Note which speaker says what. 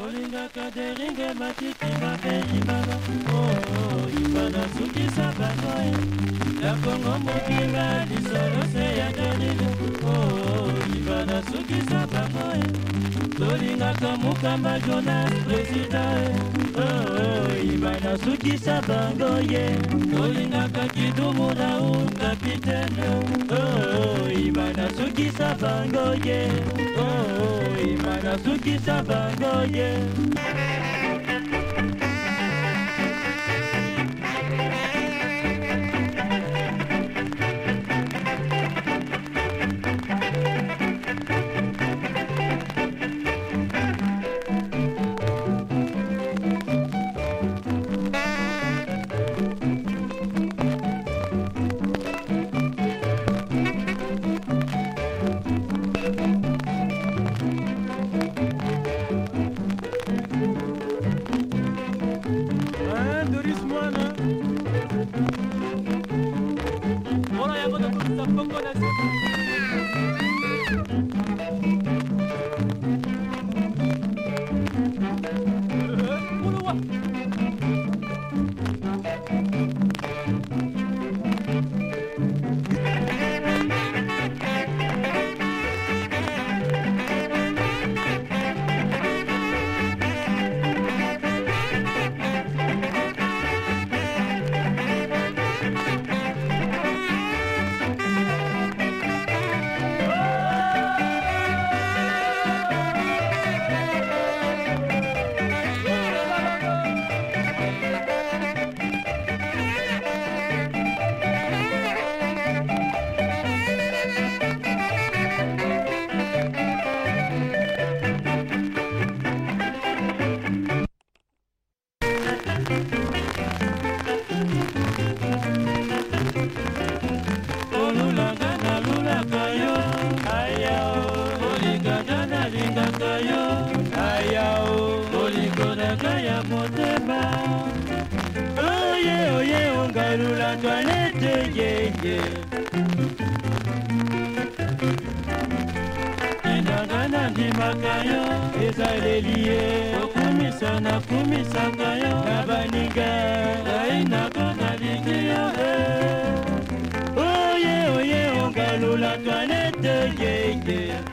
Speaker 1: tolingaka deringe matikinga mpe ibana oo oh, ibana sukisa bato e ya kongo mokila lisolo se ya delile oo oh, ibana sukisa bango e tolingaka mukamba jonas presida e oh, ibana sukisa bango ye tolingaka kidumu raul kapitene e. oo ibana sukisa bango ye oo na suki yeah. kaka ya motema oye oye ongalula toanete yeye endanga na ndimaka yo ezaleli ye okumisa nakumisaka yo na baninga ngai nako nalingi yo e. oye oye ongalula toanete yeye